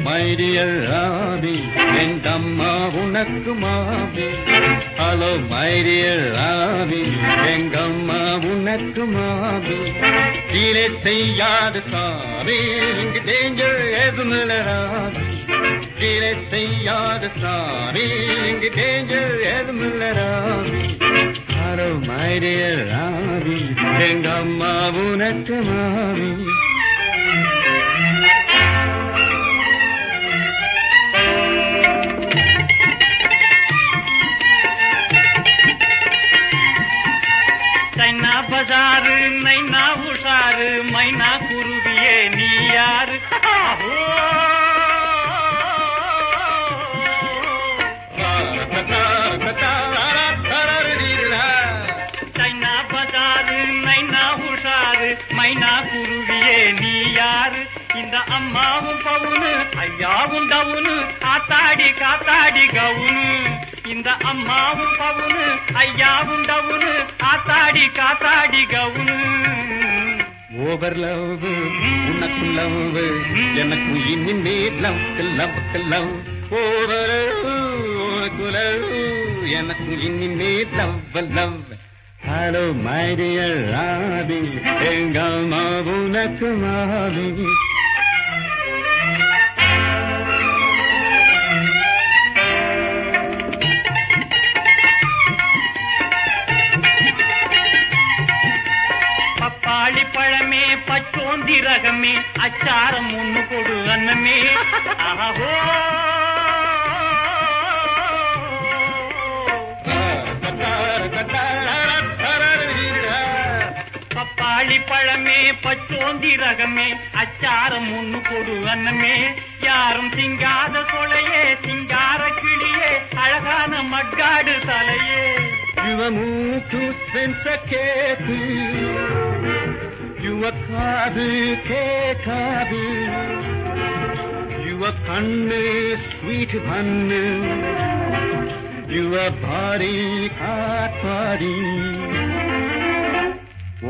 Hello my Robby எங்க அம்மா உனக்கு மாபி. ஹலோ மை ராபி எங்க அம்மா உனக்கு மாபி. கீழே செய்யாது சாமி இங்கு டேஞ்சர் எதுமில்ல ராபி கீழே செய்யாது சாமி இங்கு டேஞ்சர் எதுமில்ல ராபி ஹலோ மை ராபி எங்க அம்மா உனக்கு மாபி. சைனா பஜாரு நைனா உஷாரு மைனா குருவியே நீ யாரு? சைனா பஜாரு நைனா உஷாரு மைனா குருவியே நீ யாரு? இந்த அம்மாவும் பவுனு ஐயாவும் டவுனு காத்தாடி காத்தாடி கவுனு. இந்த அம்மாவும் பவுனு ஐயாவும் டவுனு காத்தாடி காத்தாடி கவுனு. ஓவர் லவ் உனக்கு லவ் எனக்கு இனிமே லவ் லவ் லவ். ஓவர் உனக்கு லவ் எனக்கு இனிமே love love hello my dear rabi எங்க அம்மாவும் உனக்கு மாபி வாழிப்பழமே பச்சோந்தி ரகமே அச்சாரம் ஒண்ணு கொடு அன்னமே. அஹோ பப்பாளி பழமே பச்சோந்தி ரகமே அச்சாரம் ஒண்ணு கொடு அன்னமே. யாரும் சிங்காத சொலையே சிங்கார கிளியே அழகான மட்காடு தலையே. யுவ மூக்கு சென்ச கேக்கு யுவ காது கேட்காது யுவ கண்ணு ஸ்வீட் பண்ணு யுவ பாடி காட்பாடி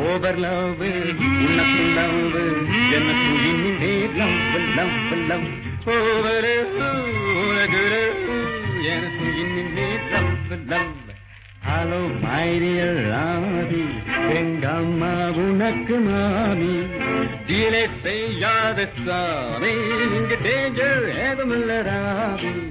ஓவர் லவ் உனக்கு லவ் எனக்கு இனிமே லவ் லவ் லவ் ஓவர் உனக்கு எனக்கு இனிமே love love Hello, my dear Ravi, Engamma Bunakamami. Dile say Yadisami, in the danger, Edamilla Ravi.